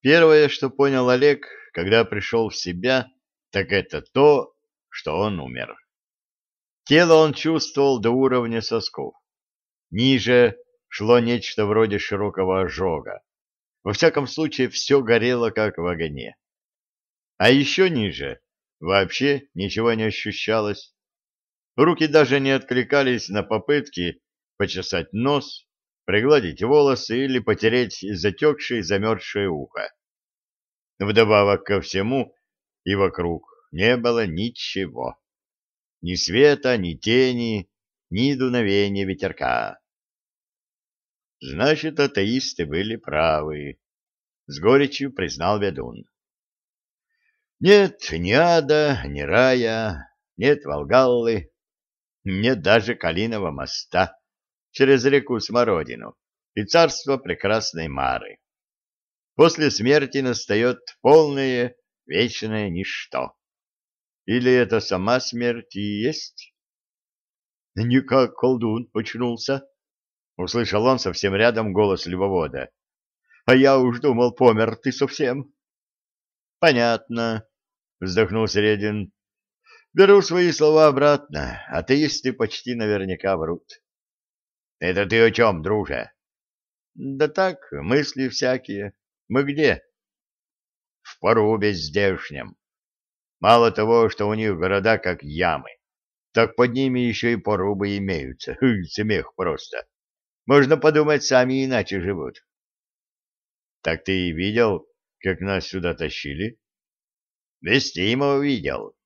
Первое, что понял Олег, когда пришел в себя, так это то, что он умер. Тело он чувствовал до уровня сосков. Ниже шло нечто вроде широкого ожога. Во всяком случае, все горело, как в огне. А еще ниже вообще ничего не ощущалось. Руки даже не откликались на попытки почесать нос, пригладить волосы или потереть затекшее замерзшее ухо. Вдобавок ко всему и вокруг не было ничего. Ни света, ни тени, ни дуновения ветерка. Значит, атеисты были правы, — с горечью признал ведун. Нет ни ада, ни рая, нет Волгаллы, нет даже Калиного моста через реку Смородину и царство прекрасной Мары. После смерти настает полное вечное ничто. Или это сама смерть и есть? Никак колдун почнулся. Услышал он совсем рядом голос любовода. А я уж думал, помер ты совсем. Понятно, вздохнул Середин. Беру свои слова обратно, атеисты почти наверняка врут. Это ты о чем, друже? Да так, мысли всякие. Мы где? В порубе здешнем. Мало того, что у них города как ямы, так под ними еще и порубы имеются. Смех просто. Можно подумать, сами иначе живут. Так ты видел, как нас сюда тащили? Вестимо видел.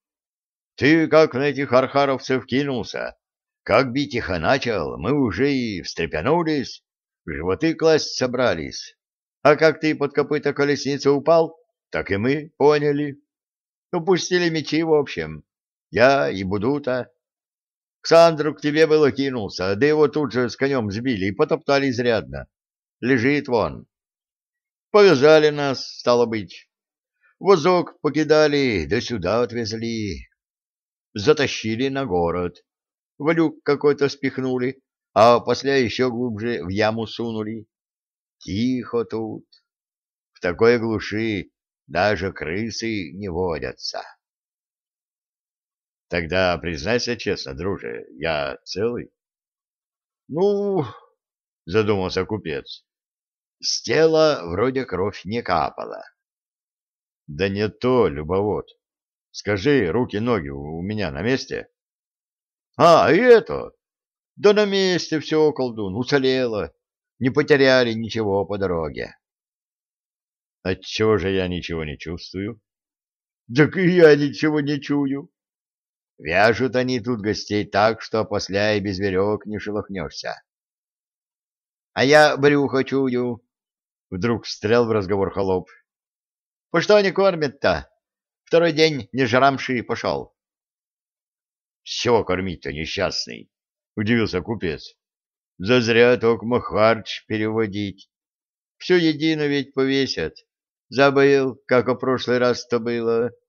Ты как на этих архаровцев кинулся, как бить их начал, мы уже и встрепенулись, животы класть собрались. А как ты под копыта колесницы упал, так и мы поняли. Упустили мечи в общем. Я и Будута. Ксандру к тебе было кинулся, да его тут же с конем сбили и потоптали изрядно. Лежит вон. Повязали нас, стало быть. Возок покидали, да сюда отвезли. Затащили на город. В люк какой-то спихнули, а после еще глубже в яму сунули. Тихо тут. В такой глуши даже крысы не водятся. Тогда признайся честно, друже, я целый? Ну, задумался купец. С тела вроде кровь не капала. Да не то, любовод. Скажи, руки-ноги у меня на месте? А, и это? Да на месте все, колдун, уцелело. Не потеряли ничего по дороге. Отчего же я ничего не чувствую? Так и я ничего не чую. Вяжут они тут гостей так, что после и без веревок не шелохнешься. — А я брюхо чую, — вдруг встрял в разговор холоп. — По что они кормят-то? Второй день не жрамши пошел. — Все кормить-то несчастный, — удивился купец. — Зазря только махарч переводить. Все едино ведь повесят. Забыл, как в прошлый раз-то было. —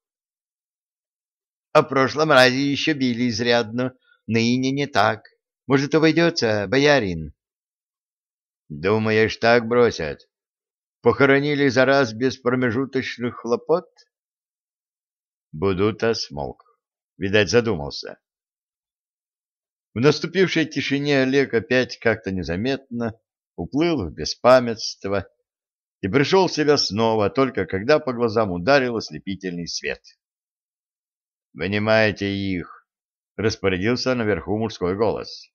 в прошлом разе еще били изрядно, ныне не так. Может, обойдется, боярин? Думаешь, так бросят? Похоронили за раз без промежуточных хлопот? Будута смолк. Видать, задумался. В наступившей тишине Олег опять как-то незаметно уплыл в беспамятство и пришел в себя снова, только когда по глазам ударил ослепительный свет. Вынимайте их, — распорядился наверху мужской голос.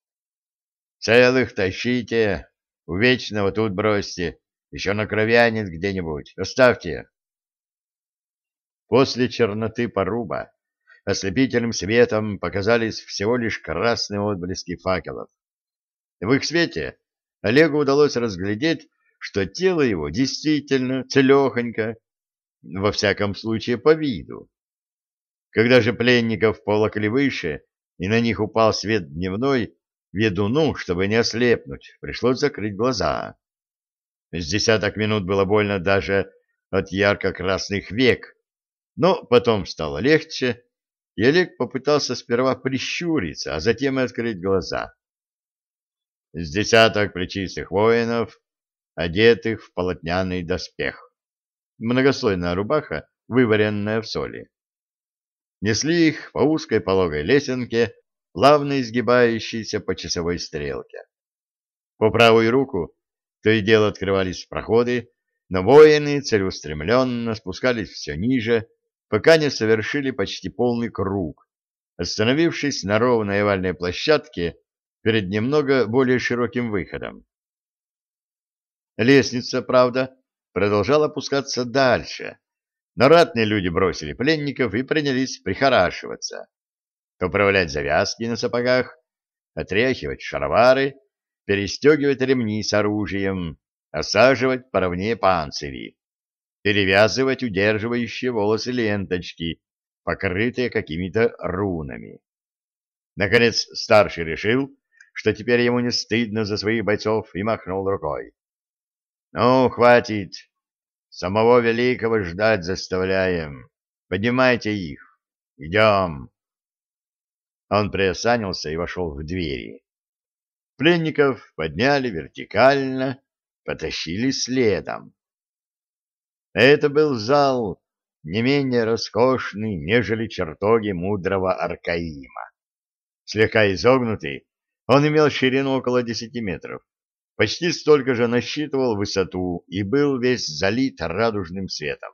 Целых тащите, у вечного тут бросьте, еще накровянет где-нибудь, оставьте. После черноты поруба ослепительным светом показались всего лишь красные отблески факелов. В их свете Олегу удалось разглядеть, что тело его действительно целехонько, во всяком случае по виду. Когда же пленников полокли выше, и на них упал свет дневной, ведуну, чтобы не ослепнуть, пришлось закрыть глаза. С десяток минут было больно даже от ярко-красных век, но потом стало легче, и попытался сперва прищуриться, а затем и открыть глаза. С десяток плечистых воинов, одетых в полотняный доспех. многослойная рубаха, вываренная в соли. Несли их по узкой пологой лесенке, плавно изгибающейся по часовой стрелке. По правую руку то и дело открывались проходы, но воины целеустремленно спускались все ниже, пока не совершили почти полный круг, остановившись на ровной овальной площадке перед немного более широким выходом. Лестница, правда, продолжала опускаться дальше, но ратные люди бросили пленников и принялись прихорашиваться, поправлять завязки на сапогах, отряхивать шаровары, перестегивать ремни с оружием, осаживать поровнее панцири, перевязывать удерживающие волосы ленточки, покрытые какими-то рунами. Наконец старший решил, что теперь ему не стыдно за своих бойцов, и махнул рукой. — Ну, хватит. Самого великого ждать заставляем. Поднимайте их. Идем. Он приосанился и вошел в двери. Пленников подняли вертикально, потащили следом. Это был зал не менее роскошный, нежели чертоги мудрого Аркаима. Слегка изогнутый, он имел ширину около десяти метров, почти столько же насчитывал высоту и был весь залит радужным светом.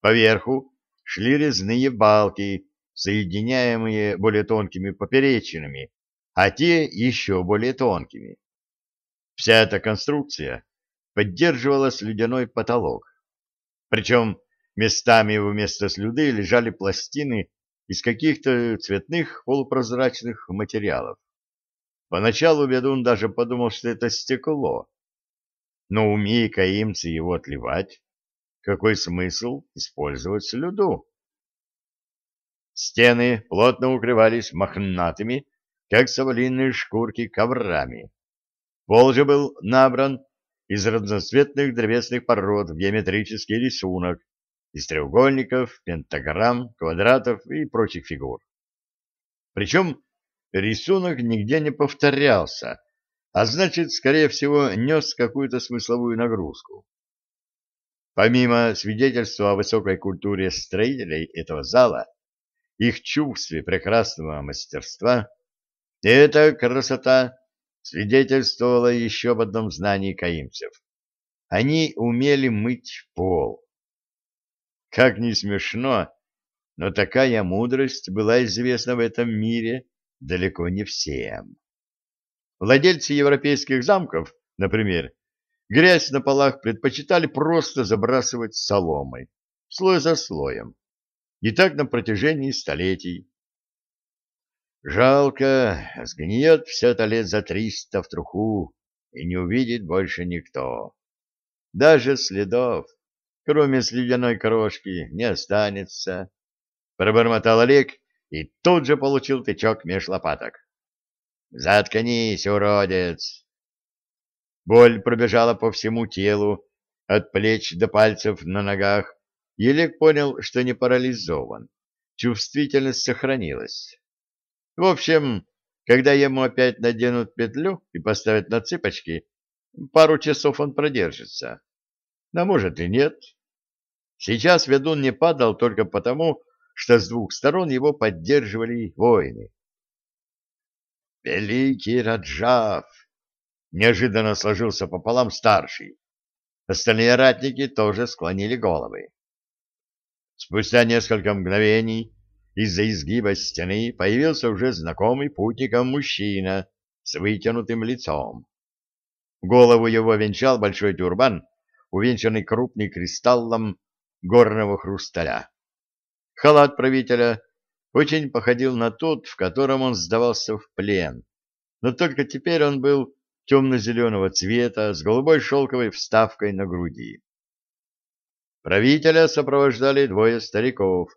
Поверху шли резные балки, соединяемые более тонкими поперечинами, а те еще более тонкими. Вся эта конструкция поддерживала слюдяной потолок. Причем местами вместо слюды лежали пластины из каких-то цветных полупрозрачных материалов. Поначалу ведун даже подумал, что это стекло. Но умея каимцы его отливать, какой смысл использовать слюду? Стены плотно укрывались мохнатыми, как совалиные шкурки, коврами. Пол же был набран из разноцветных древесных пород в геометрический рисунок, из треугольников, пентаграмм, квадратов и прочих фигур. Причем рисунок нигде не повторялся, а значит, скорее всего, нес какую-то смысловую нагрузку. Помимо свидетельства о высокой культуре строителей этого зала, их чувстве прекрасного мастерства, эта красота свидетельствовало еще об одном знании каимцев. Они умели мыть пол. Как ни смешно, но такая мудрость была известна в этом мире далеко не всем. Владельцы европейских замков, например, грязь на полах предпочитали просто забрасывать соломой, слой за слоем. И так на протяжении столетий. Жалко, сгниет все это лет за триста в труху, и не увидит больше никто. Даже следов, кроме слюдяной крошки, не останется. Пробормотал Олег и тут же получил тычок меж лопаток. «Заткнись, уродец!» Боль пробежала по всему телу, от плеч до пальцев на ногах, и Олег понял, что не парализован. Чувствительность сохранилась. В общем, когда ему опять наденут петлю и поставят на цыпочки, пару часов он продержится. А может и нет. Сейчас ведун не падал только потому, что с двух сторон его поддерживали воины. «Великий Раджав!» — неожиданно сложился пополам старший. Остальные ратники тоже склонили головы. Спустя несколько мгновений из-за изгиба стены появился уже знакомый путникам мужчина с вытянутым лицом. Голову его венчал большой тюрбан, увенчанный крупным кристаллом горного хрусталя. Халат правителя очень походил на тот, в котором он сдавался в плен, но только теперь он был темно-зеленого цвета с голубой шелковой вставкой на груди. Правителя сопровождали двое стариков,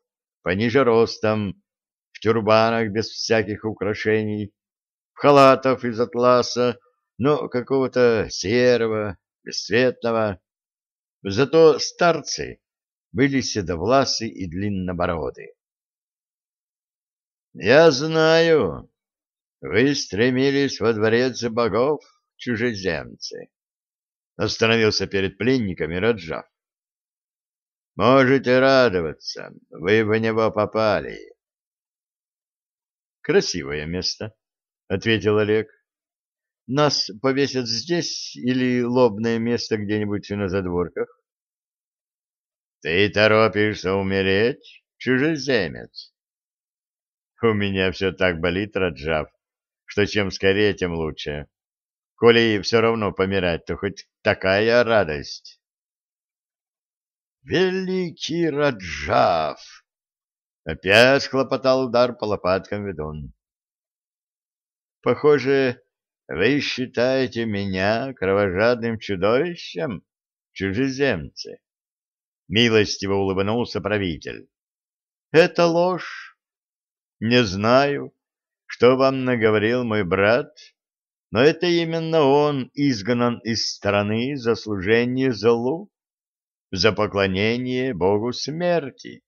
пониже ростом, в тюрбанах без всяких украшений, в халатах из атласа, но какого-то серого, бесцветного. Зато старцы были седовласы и длиннобороды. «Я знаю, вы стремились во дворец богов, чужеземцы», — остановился перед пленниками Раджав. Можете радоваться, вы в него попали. Красивое место, — ответил Олег. Нас повесят здесь или лобное место где-нибудь на задворках? Ты торопишься умереть, чужеземец? У меня все так болит, Раджав, что чем скорее, тем лучше. Коли все равно помирать, то хоть такая радость. Великий Раджав! Опять хлопотал удар по лопаткам ведун. Похоже, вы считаете меня кровожадным чудовищем, чужеземцы? Милостиво улыбнулся правитель. Это ложь. Не знаю, что вам наговорил мой брат, но это именно он изгнан из страны за служение злу, за поклонение богу смерти.